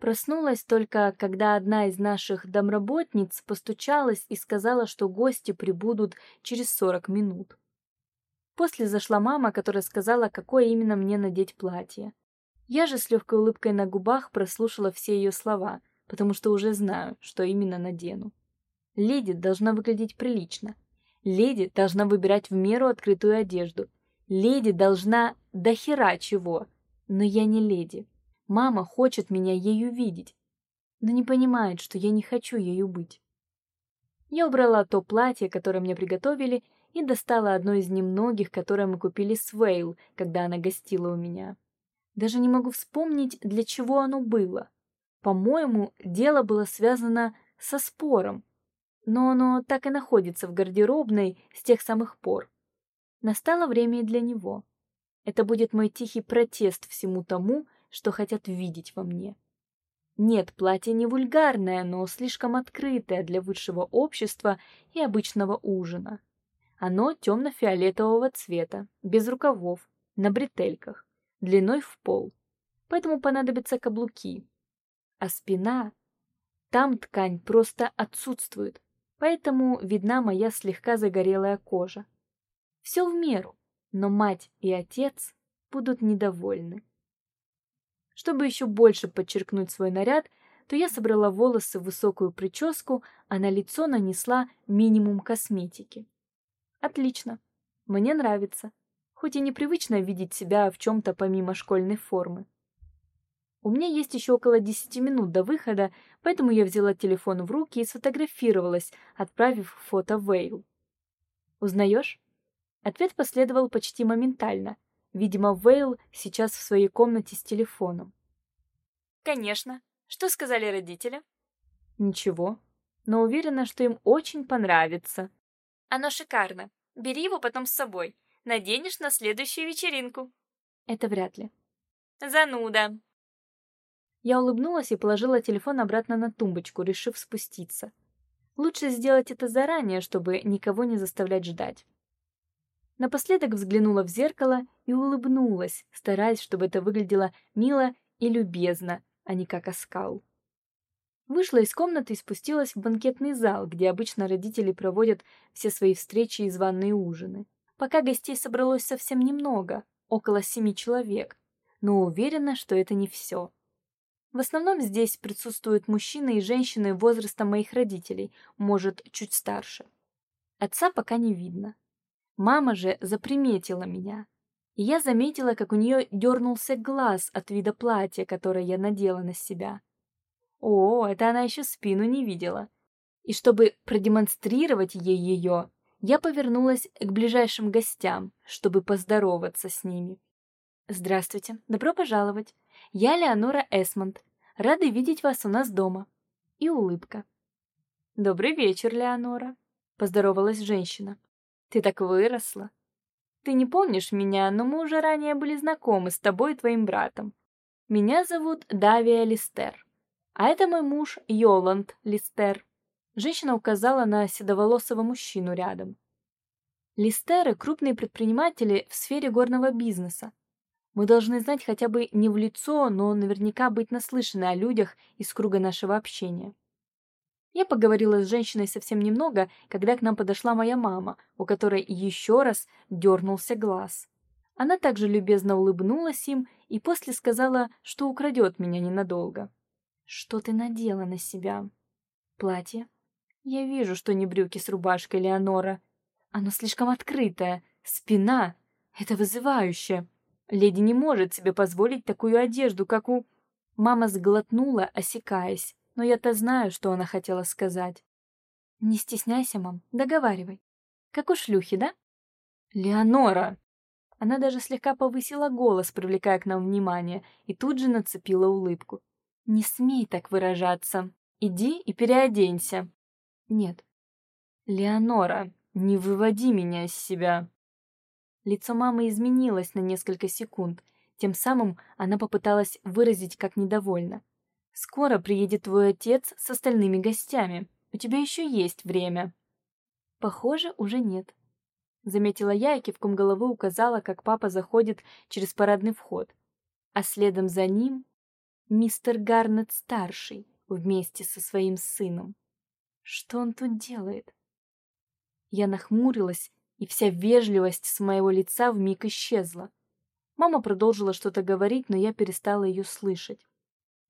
Проснулась только, когда одна из наших домработниц постучалась и сказала, что гости прибудут через 40 минут. После зашла мама, которая сказала, какое именно мне надеть платье. Я же с легкой улыбкой на губах прослушала все ее слова, потому что уже знаю, что именно надену. Леди должна выглядеть прилично. Леди должна выбирать в меру открытую одежду. Леди должна до хера чего. Но я не леди. Мама хочет меня ею видеть, но не понимает, что я не хочу ею быть. Я убрала то платье, которое мне приготовили, и достала одно из немногих, которое мы купили с Вейл, когда она гостила у меня. Даже не могу вспомнить, для чего оно было. По-моему, дело было связано со спором, но оно так и находится в гардеробной с тех самых пор. Настало время и для него. Это будет мой тихий протест всему тому, что хотят видеть во мне. Нет, платье не вульгарное, но слишком открытое для высшего общества и обычного ужина. Оно темно-фиолетового цвета, без рукавов, на бретельках, длиной в пол. Поэтому понадобятся каблуки. А спина... Там ткань просто отсутствует, поэтому видна моя слегка загорелая кожа. Все в меру, но мать и отец будут недовольны. Чтобы еще больше подчеркнуть свой наряд, то я собрала волосы в высокую прическу, а на лицо нанесла минимум косметики. Отлично. Мне нравится. Хоть и непривычно видеть себя в чем-то помимо школьной формы. У меня есть еще около 10 минут до выхода, поэтому я взяла телефон в руки и сфотографировалась, отправив фото Вейл. «Узнаешь?» Ответ последовал почти моментально. Видимо, Вейл сейчас в своей комнате с телефоном. «Конечно. Что сказали родители?» «Ничего. Но уверена, что им очень понравится», оно шикарно. Бери его потом с собой. Наденешь на следующую вечеринку. Это вряд ли. Зануда. Я улыбнулась и положила телефон обратно на тумбочку, решив спуститься. Лучше сделать это заранее, чтобы никого не заставлять ждать. Напоследок взглянула в зеркало и улыбнулась, стараясь, чтобы это выглядело мило и любезно, а не как оскал. Вышла из комнаты и спустилась в банкетный зал, где обычно родители проводят все свои встречи и званые ужины. Пока гостей собралось совсем немного, около семи человек, но уверена, что это не все. В основном здесь присутствуют мужчины и женщины возраста моих родителей, может, чуть старше. Отца пока не видно. Мама же заприметила меня. И я заметила, как у нее дернулся глаз от вида платья, которое я надела на себя. О, это она еще спину не видела. И чтобы продемонстрировать ей ее, я повернулась к ближайшим гостям, чтобы поздороваться с ними. Здравствуйте, добро пожаловать. Я Леонора Эсмонд. Рады видеть вас у нас дома. И улыбка. Добрый вечер, Леонора, поздоровалась женщина. Ты так выросла. Ты не помнишь меня, но мы уже ранее были знакомы с тобой и твоим братом. Меня зовут Давия Листер. А это мой муж Йоланд Листер. Женщина указала на седоволосого мужчину рядом. Листеры – крупные предприниматели в сфере горного бизнеса. Мы должны знать хотя бы не в лицо, но наверняка быть наслышаны о людях из круга нашего общения. Я поговорила с женщиной совсем немного, когда к нам подошла моя мама, у которой еще раз дернулся глаз. Она также любезно улыбнулась им и после сказала, что украдет меня ненадолго. Что ты надела на себя? Платье? Я вижу, что не брюки с рубашкой Леонора. Оно слишком открытое. Спина. Это вызывающе. Леди не может себе позволить такую одежду, как у... Мама сглотнула, осекаясь, но я-то знаю, что она хотела сказать. Не стесняйся, мам, договаривай. Как у шлюхи, да? Леонора! Она даже слегка повысила голос, привлекая к нам внимание, и тут же нацепила улыбку. Не смей так выражаться. Иди и переоденься. Нет. Леонора, не выводи меня из себя. Лицо мамы изменилось на несколько секунд. Тем самым она попыталась выразить, как недовольна. Скоро приедет твой отец с остальными гостями. У тебя еще есть время. Похоже, уже нет. Заметила я и кивком головы указала, как папа заходит через парадный вход. А следом за ним мистер Гарнет-старший вместе со своим сыном. Что он тут делает? Я нахмурилась, и вся вежливость с моего лица вмиг исчезла. Мама продолжила что-то говорить, но я перестала ее слышать.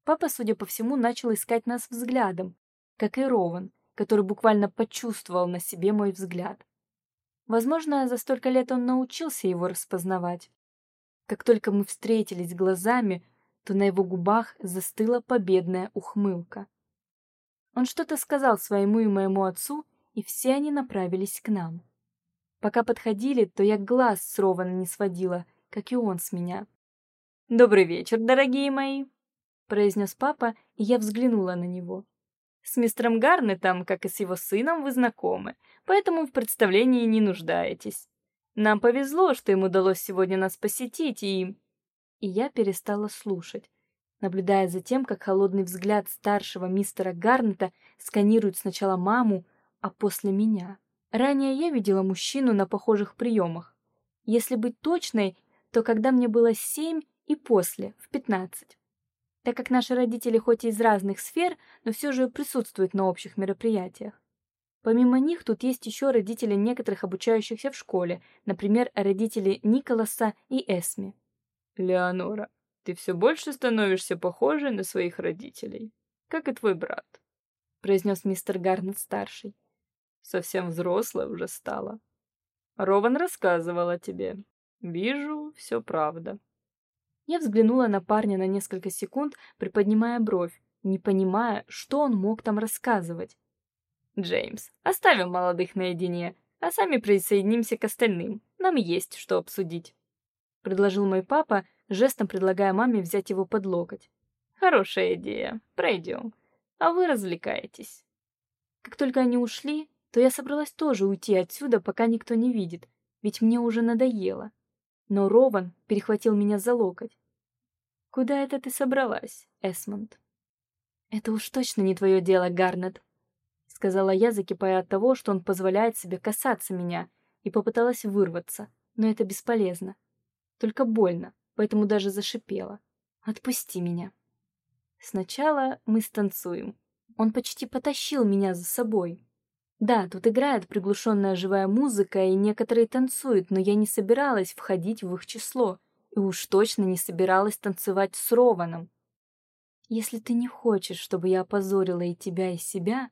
Папа, судя по всему, начал искать нас взглядом, как и Рован, который буквально почувствовал на себе мой взгляд. Возможно, за столько лет он научился его распознавать. Как только мы встретились глазами, то на его губах застыла победная ухмылка. Он что-то сказал своему и моему отцу, и все они направились к нам. Пока подходили, то я глаз с Рована не сводила, как и он с меня. «Добрый вечер, дорогие мои!» — произнес папа, и я взглянула на него. «С мистером Гарнетом, как и с его сыном, вы знакомы, поэтому в представлении не нуждаетесь. Нам повезло, что им удалось сегодня нас посетить, и...» И я перестала слушать, наблюдая за тем, как холодный взгляд старшего мистера Гарнета сканирует сначала маму, а после меня. Ранее я видела мужчину на похожих приемах. Если быть точной, то когда мне было семь и после, в пятнадцать. Так как наши родители хоть и из разных сфер, но все же присутствуют на общих мероприятиях. Помимо них тут есть еще родители некоторых обучающихся в школе, например, родители Николаса и Эсми. Леонора, ты все больше становишься похожей на своих родителей, как и твой брат, произнес мистер Гарнет старший. Совсем взрослая уже стала. Рован рассказывал о тебе. Вижу, все правда. Я взглянула на парня на несколько секунд, приподнимая бровь, не понимая, что он мог там рассказывать. Джеймс, оставим молодых наедине, а сами присоединимся к остальным. Нам есть что обсудить, предложил мой папа, жестом предлагая маме взять его под локоть. Хорошая идея. Пройдем. А вы развлекаетесь. Как только они ушли, то я собралась тоже уйти отсюда, пока никто не видит, ведь мне уже надоело. Но Рован перехватил меня за локоть. Куда это ты собралась, Эсмонд? Это уж точно не твое дело, Гарнет, сказала я, закипая от того, что он позволяет себе касаться меня, и попыталась вырваться, но это бесполезно. Только больно, поэтому даже зашипела. Отпусти меня. Сначала мы станцуем. Он почти потащил меня за собой, да, тут играет приглушенная живая музыка, и некоторые танцуют, но я не собиралась входить в их число, и уж точно не собиралась танцевать с Рованом. Если ты не хочешь, чтобы я опозорила и тебя, и себя,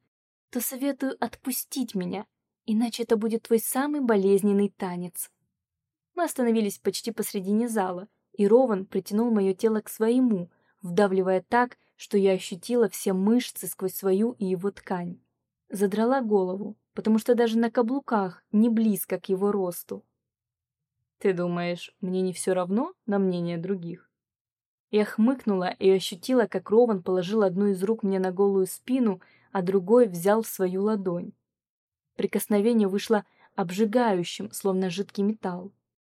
то советую отпустить меня, иначе это будет твой самый болезненный танец. Мы остановились почти посредине зала, и Рован притянул мое тело к своему, вдавливая так, что я ощутила все мышцы сквозь свою и его ткань. Задрала голову, потому что даже на каблуках не близко к его росту. Ты думаешь, мне не все равно на мнение других? Я хмыкнула и ощутила, как Рован положил одну из рук мне на голую спину, а другой взял в свою ладонь. Прикосновение вышло обжигающим, словно жидкий металл.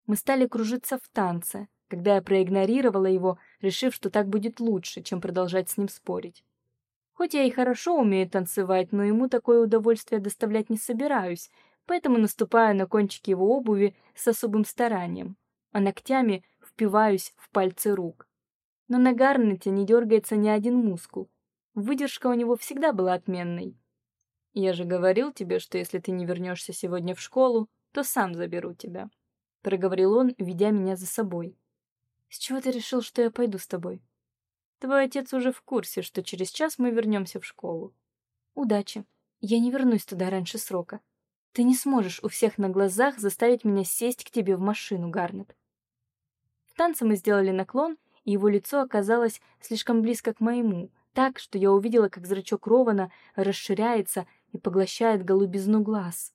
Мы стали кружиться в танце, когда я проигнорировала его, решив, что так будет лучше, чем продолжать с ним спорить. Хоть я и хорошо умею танцевать, но ему такое удовольствие доставлять не собираюсь, поэтому наступаю на кончики его обуви с особым старанием, а ногтями впиваюсь в пальцы рук. Но на Гарнете не дергается ни один мускул. Выдержка у него всегда была отменной. Я же говорил тебе, что если ты не вернешься сегодня в школу, то сам заберу тебя, проговорил он, ведя меня за собой. С чего ты решил, что я пойду с тобой? Твой отец уже в курсе, что через час мы вернемся в школу. Удачи. Я не вернусь туда раньше срока. Ты не сможешь у всех на глазах заставить меня сесть к тебе в машину, Гарнет. В танце мы сделали наклон, и его лицо оказалось слишком близко к моему, так, что я увидела, как зрачок Рована расширяется и поглощает голубизну глаз.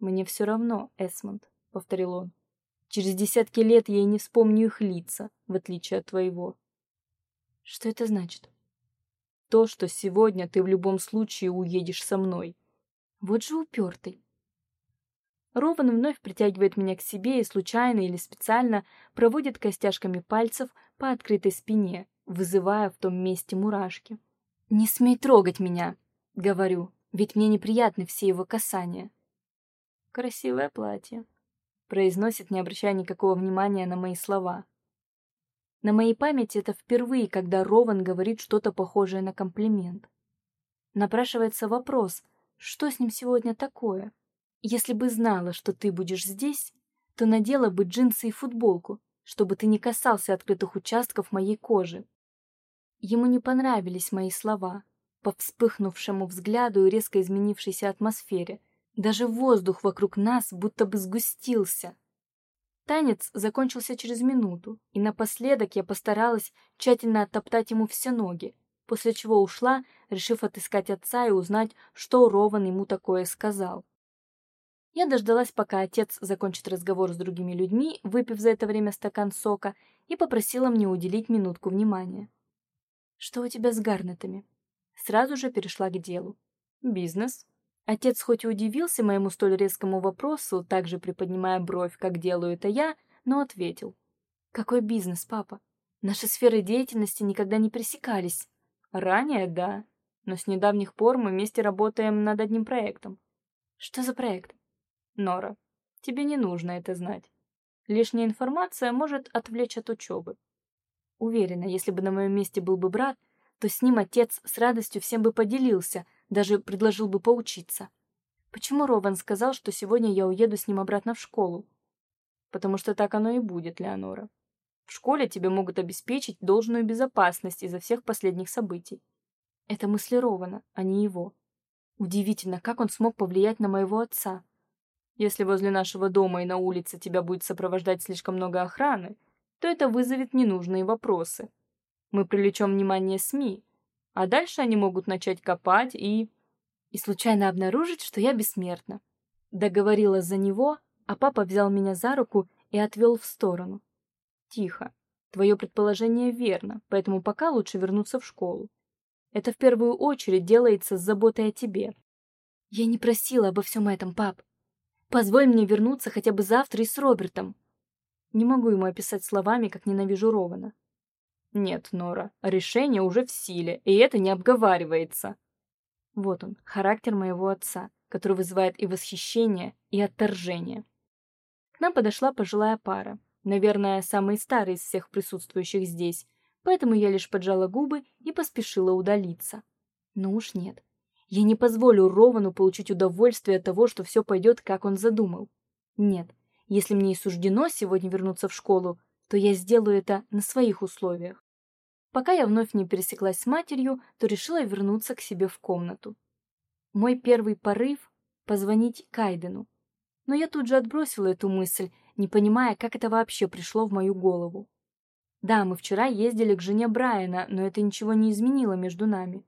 Мне все равно, Эсмонд, повторил он. Через десятки лет я и не вспомню их лица, в отличие от твоего. Что это значит? То, что сегодня ты в любом случае уедешь со мной. Вот же упертый. Рован вновь притягивает меня к себе и случайно или специально проводит костяшками пальцев по открытой спине, вызывая в том месте мурашки. «Не смей трогать меня!» — говорю, ведь мне неприятны все его касания. «Красивое платье», — произносит, не обращая никакого внимания на мои слова. На моей памяти это впервые, когда Рован говорит что-то похожее на комплимент. Напрашивается вопрос, что с ним сегодня такое? Если бы знала, что ты будешь здесь, то надела бы джинсы и футболку, чтобы ты не касался открытых участков моей кожи. Ему не понравились мои слова. По вспыхнувшему взгляду и резко изменившейся атмосфере, даже воздух вокруг нас будто бы сгустился. Танец закончился через минуту, и напоследок я постаралась тщательно оттоптать ему все ноги, после чего ушла, решив отыскать отца и узнать, что Рован ему такое сказал. Я дождалась, пока отец закончит разговор с другими людьми, выпив за это время стакан сока, и попросила мне уделить минутку внимания. «Что у тебя с гарнетами?» Сразу же перешла к делу. «Бизнес», Отец хоть и удивился моему столь резкому вопросу, также приподнимая бровь, как делаю это я, но ответил. «Какой бизнес, папа? Наши сферы деятельности никогда не пересекались». «Ранее, да. Но с недавних пор мы вместе работаем над одним проектом». «Что за проект?» «Нора, тебе не нужно это знать. Лишняя информация может отвлечь от учебы». Уверена, если бы на моем месте был бы брат, то с ним отец с радостью всем бы поделился, даже предложил бы поучиться. Почему Рован сказал, что сегодня я уеду с ним обратно в школу? Потому что так оно и будет, Леонора. В школе тебе могут обеспечить должную безопасность из-за всех последних событий. Это мысли Рована, а не его. Удивительно, как он смог повлиять на моего отца. Если возле нашего дома и на улице тебя будет сопровождать слишком много охраны, то это вызовет ненужные вопросы. Мы привлечем внимание СМИ, а дальше они могут начать копать и... И случайно обнаружить, что я бессмертна. Договорила за него, а папа взял меня за руку и отвел в сторону. Тихо. Твое предположение верно, поэтому пока лучше вернуться в школу. Это в первую очередь делается с заботой о тебе. Я не просила обо всем этом, пап. Позволь мне вернуться хотя бы завтра и с Робертом. Не могу ему описать словами, как ненавижу Рована. Нет, Нора, решение уже в силе, и это не обговаривается. Вот он, характер моего отца, который вызывает и восхищение, и отторжение. К нам подошла пожилая пара, наверное, самый старый из всех присутствующих здесь, поэтому я лишь поджала губы и поспешила удалиться. Ну уж нет. Я не позволю Ровану получить удовольствие от того, что все пойдет, как он задумал. Нет, если мне и суждено сегодня вернуться в школу, то я сделаю это на своих условиях. Пока я вновь не пересеклась с матерью, то решила вернуться к себе в комнату. Мой первый порыв — позвонить Кайдену. Но я тут же отбросила эту мысль, не понимая, как это вообще пришло в мою голову. Да, мы вчера ездили к жене Брайана, но это ничего не изменило между нами.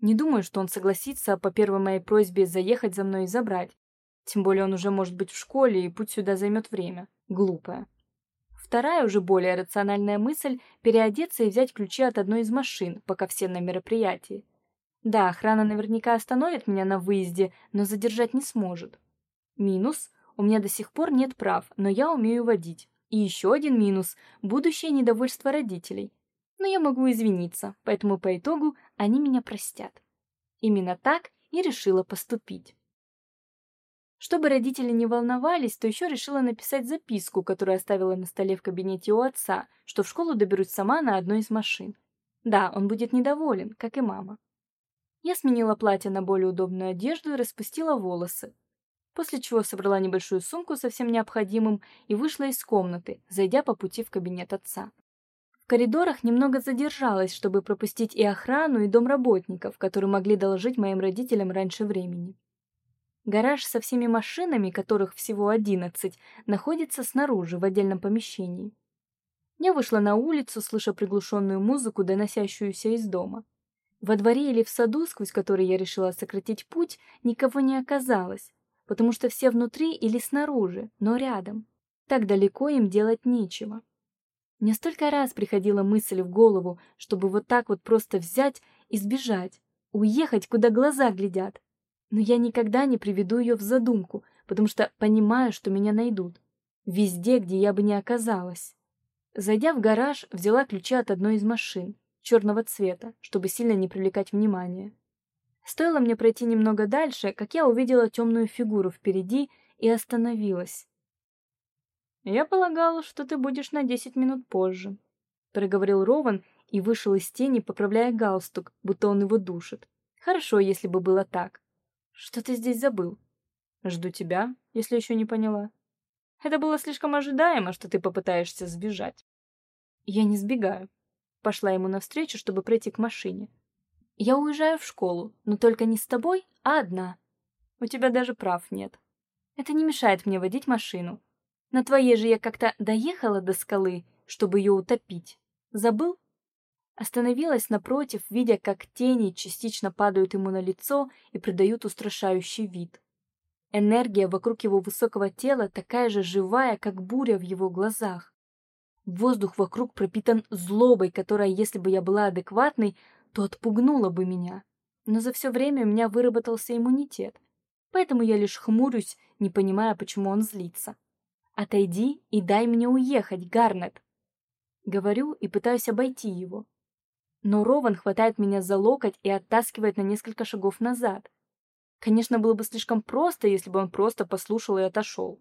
Не думаю, что он согласится по первой моей просьбе заехать за мной и забрать. Тем более он уже может быть в школе, и путь сюда займет время. Глупая. Вторая, уже более рациональная мысль – переодеться и взять ключи от одной из машин, пока все на мероприятии. Да, охрана наверняка остановит меня на выезде, но задержать не сможет. Минус – у меня до сих пор нет прав, но я умею водить. И еще один минус – будущее недовольство родителей. Но я могу извиниться, поэтому по итогу они меня простят. Именно так и решила поступить. Чтобы родители не волновались, то еще решила написать записку, которую оставила на столе в кабинете у отца, что в школу доберусь сама на одной из машин. Да, он будет недоволен, как и мама. Я сменила платье на более удобную одежду и распустила волосы, после чего собрала небольшую сумку со всем необходимым и вышла из комнаты, зайдя по пути в кабинет отца. В коридорах немного задержалась, чтобы пропустить и охрану, и домработников, которые могли доложить моим родителям раньше времени. Гараж со всеми машинами, которых всего одиннадцать, находится снаружи, в отдельном помещении. Я вышла на улицу, слыша приглушенную музыку, доносящуюся из дома. Во дворе или в саду, сквозь который я решила сократить путь, никого не оказалось, потому что все внутри или снаружи, но рядом. Так далеко им делать нечего. Мне столько раз приходила мысль в голову, чтобы вот так вот просто взять и сбежать, уехать, куда глаза глядят, но я никогда не приведу ее в задумку, потому что понимаю, что меня найдут. Везде, где я бы не оказалась. Зайдя в гараж, взяла ключи от одной из машин, черного цвета, чтобы сильно не привлекать внимания. Стоило мне пройти немного дальше, как я увидела темную фигуру впереди и остановилась. «Я полагала, что ты будешь на десять минут позже», проговорил Рован и вышел из тени, поправляя галстук, будто он его душит. Хорошо, если бы было так. Что ты здесь забыл? Жду тебя, если еще не поняла. Это было слишком ожидаемо, что ты попытаешься сбежать. Я не сбегаю. Пошла ему навстречу, чтобы пройти к машине. Я уезжаю в школу, но только не с тобой, а одна. У тебя даже прав нет. Это не мешает мне водить машину. На твоей же я как-то доехала до скалы, чтобы ее утопить. Забыл? Остановилась напротив, видя, как тени частично падают ему на лицо и придают устрашающий вид. Энергия вокруг его высокого тела такая же живая, как буря в его глазах. Воздух вокруг пропитан злобой, которая, если бы я была адекватной, то отпугнула бы меня. Но за все время у меня выработался иммунитет, поэтому я лишь хмурюсь, не понимая, почему он злится. «Отойди и дай мне уехать, Гарнет!» Говорю и пытаюсь обойти его. Но Рован хватает меня за локоть и оттаскивает на несколько шагов назад. Конечно, было бы слишком просто, если бы он просто послушал и отошел.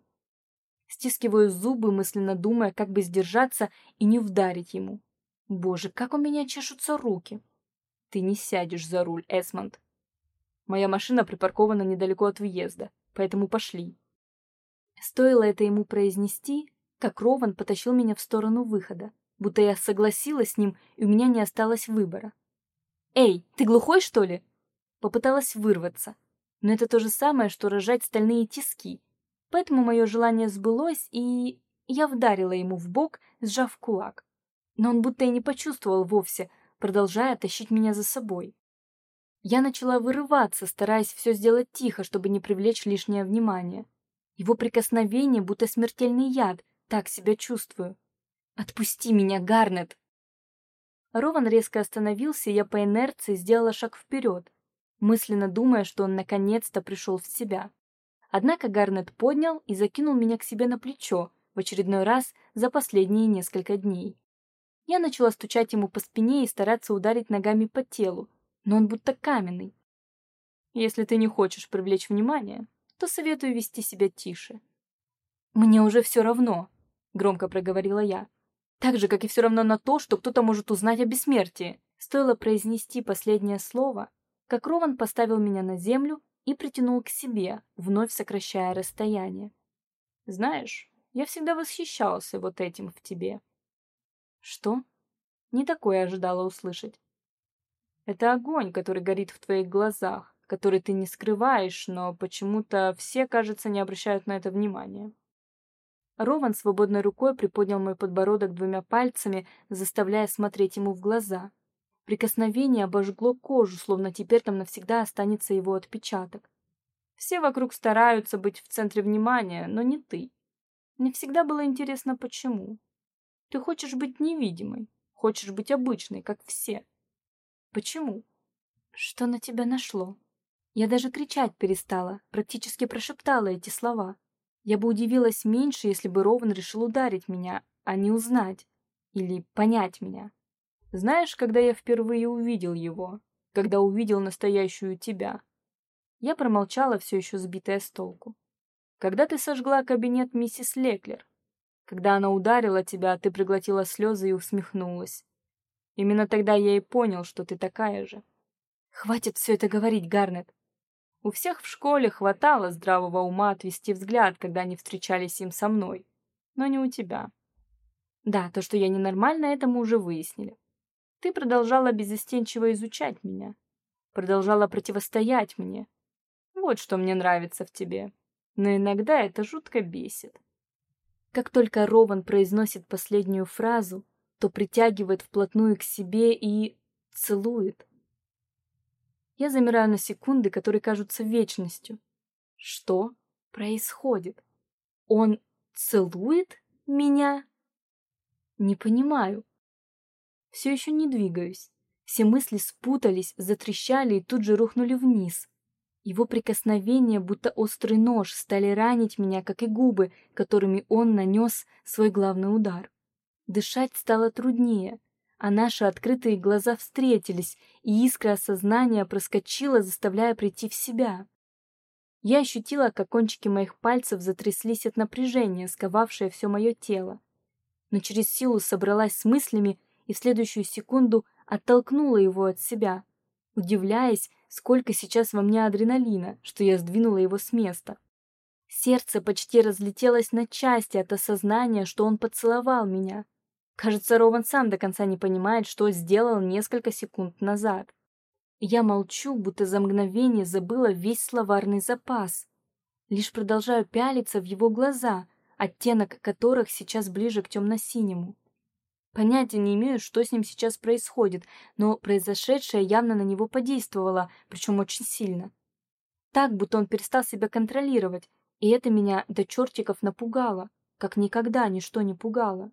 Стискиваю зубы, мысленно думая, как бы сдержаться и не вдарить ему. Боже, как у меня чешутся руки. Ты не сядешь за руль, Эсмонд. Моя машина припаркована недалеко от въезда, поэтому пошли. Стоило это ему произнести, как Рован потащил меня в сторону выхода, будто я согласилась с ним, и у меня не осталось выбора. «Эй, ты глухой, что ли?» Попыталась вырваться, но это то же самое, что рожать стальные тиски, поэтому мое желание сбылось, и я вдарила ему в бок, сжав кулак. Но он будто и не почувствовал вовсе, продолжая тащить меня за собой. Я начала вырываться, стараясь все сделать тихо, чтобы не привлечь лишнее внимание. Его прикосновение будто смертельный яд, так себя чувствую. «Отпусти меня, Гарнет!» Рован резко остановился, и я по инерции сделала шаг вперед, мысленно думая, что он наконец-то пришел в себя. Однако Гарнет поднял и закинул меня к себе на плечо в очередной раз за последние несколько дней. Я начала стучать ему по спине и стараться ударить ногами по телу, но он будто каменный. Если ты не хочешь привлечь внимание, то советую вести себя тише. Мне уже все равно, громко проговорила я. Так же, как и все равно на то, что кто-то может узнать о бессмертии. Стоило произнести последнее слово, как Рован поставил меня на землю и притянул к себе, вновь сокращая расстояние. Знаешь, я всегда восхищался вот этим в тебе. Что? Не такое ожидала услышать. Это огонь, который горит в твоих глазах, который ты не скрываешь, но почему-то все, кажется, не обращают на это внимания. Рован свободной рукой приподнял мой подбородок двумя пальцами, заставляя смотреть ему в глаза. Прикосновение обожгло кожу, словно теперь там навсегда останется его отпечаток. Все вокруг стараются быть в центре внимания, но не ты. Мне всегда было интересно, почему. Ты хочешь быть невидимой, хочешь быть обычной, как все. Почему? Что на тебя нашло? Я даже кричать перестала, практически прошептала эти слова. Я бы удивилась меньше, если бы Рован решил ударить меня, а не узнать или понять меня. Знаешь, когда я впервые увидел его, когда увидел настоящую тебя? Я промолчала, все еще сбитая с толку. Когда ты сожгла кабинет миссис Леклер? Когда она ударила тебя, ты проглотила слезы и усмехнулась. Именно тогда я и понял, что ты такая же. Хватит все это говорить, Гарнет. У всех в школе хватало здравого ума отвести взгляд, когда они встречались им со мной, но не у тебя. Да, то, что я ненормальна, это мы уже выяснили. Ты продолжала безостенчиво изучать меня, продолжала противостоять мне. Вот что мне нравится в тебе. Но иногда это жутко бесит. Как только Рован произносит последнюю фразу, то притягивает вплотную к себе и целует. Я замираю на секунды, которые кажутся вечностью. Что происходит? Он целует меня? Не понимаю. Все еще не двигаюсь. Все мысли спутались, затрещали и тут же рухнули вниз. Его прикосновения, будто острый нож, стали ранить меня, как и губы, которыми он нанес свой главный удар. Дышать стало труднее, а наши открытые глаза встретились, и искра осознания проскочила, заставляя прийти в себя. Я ощутила, как кончики моих пальцев затряслись от напряжения, сковавшее все мое тело. Но через силу собралась с мыслями и в следующую секунду оттолкнула его от себя, удивляясь, сколько сейчас во мне адреналина, что я сдвинула его с места. Сердце почти разлетелось на части от осознания, что он поцеловал меня. Кажется, Рован сам до конца не понимает, что сделал несколько секунд назад. Я молчу, будто за мгновение забыла весь словарный запас. Лишь продолжаю пялиться в его глаза, оттенок которых сейчас ближе к темно-синему. Понятия не имею, что с ним сейчас происходит, но произошедшее явно на него подействовало, причем очень сильно. Так, будто он перестал себя контролировать, и это меня до чертиков напугало, как никогда ничто не пугало.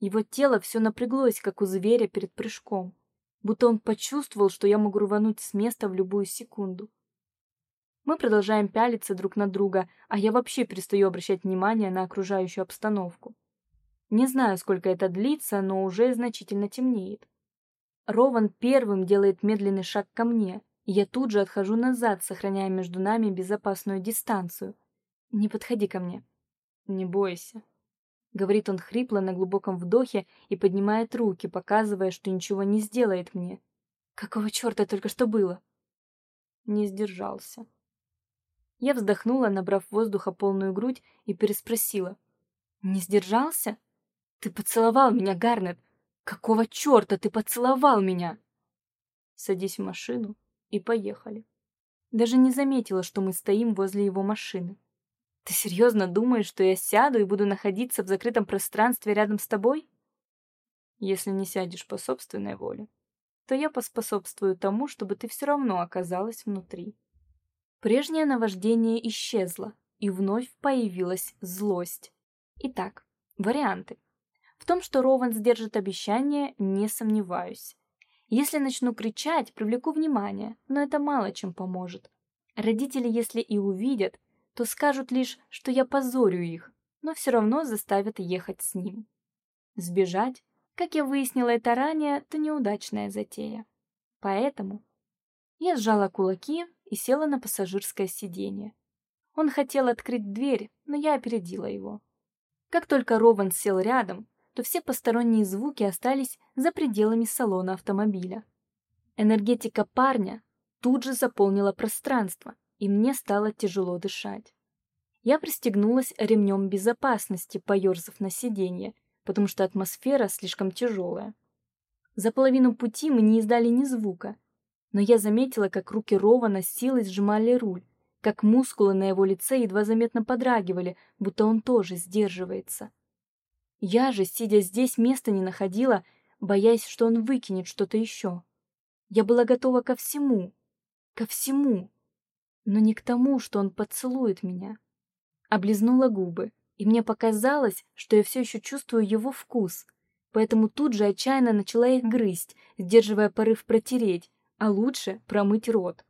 Его тело все напряглось, как у зверя перед прыжком, будто он почувствовал, что я могу рвануть с места в любую секунду. Мы продолжаем пялиться друг на друга, а я вообще перестаю обращать внимание на окружающую обстановку. Не знаю, сколько это длится, но уже значительно темнеет. Рован первым делает медленный шаг ко мне, и я тут же отхожу назад, сохраняя между нами безопасную дистанцию. Не подходи ко мне. Не бойся. Говорит он хрипло на глубоком вдохе и поднимает руки, показывая, что ничего не сделает мне. Какого черта только что было? Не сдержался. Я вздохнула, набрав воздуха полную грудь, и переспросила. «Не сдержался?» Ты поцеловал меня, Гарнет. Какого черта ты поцеловал меня? Садись в машину и поехали. Даже не заметила, что мы стоим возле его машины. Ты серьезно думаешь, что я сяду и буду находиться в закрытом пространстве рядом с тобой? Если не сядешь по собственной воле, то я поспособствую тому, чтобы ты все равно оказалась внутри. Прежнее наваждение исчезло, и вновь появилась злость. Итак, варианты. В том, что Рован сдержит обещание, не сомневаюсь. Если начну кричать, привлеку внимание, но это мало чем поможет. Родители, если и увидят, то скажут лишь, что я позорю их, но все равно заставят ехать с ним. Сбежать, как я выяснила это ранее, то неудачная затея. Поэтому я сжала кулаки и села на пассажирское сиденье. Он хотел открыть дверь, но я опередила его. Как только Рован сел рядом, то все посторонние звуки остались за пределами салона автомобиля. Энергетика парня тут же заполнила пространство, и мне стало тяжело дышать. Я пристегнулась ремнем безопасности, поерзав на сиденье, потому что атмосфера слишком тяжелая. За половину пути мы не издали ни звука, но я заметила, как руки Рована силой сжимали руль, как мускулы на его лице едва заметно подрагивали, будто он тоже сдерживается. Я же, сидя здесь, места не находила, боясь, что он выкинет что-то еще. Я была готова ко всему, ко всему, но не к тому, что он поцелует меня. Облизнула губы, и мне показалось, что я все еще чувствую его вкус, поэтому тут же отчаянно начала их грызть, сдерживая порыв протереть, а лучше промыть рот.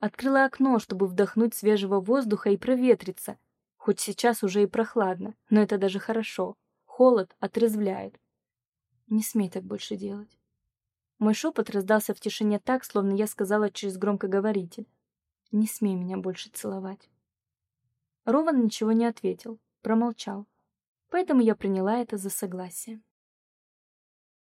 Открыла окно, чтобы вдохнуть свежего воздуха и проветриться, хоть сейчас уже и прохладно, но это даже хорошо. Холод отрезвляет. Не смей так больше делать. Мой шепот раздался в тишине так, словно я сказала через громкоговоритель. Не смей меня больше целовать. Рован ничего не ответил, промолчал. Поэтому я приняла это за согласие.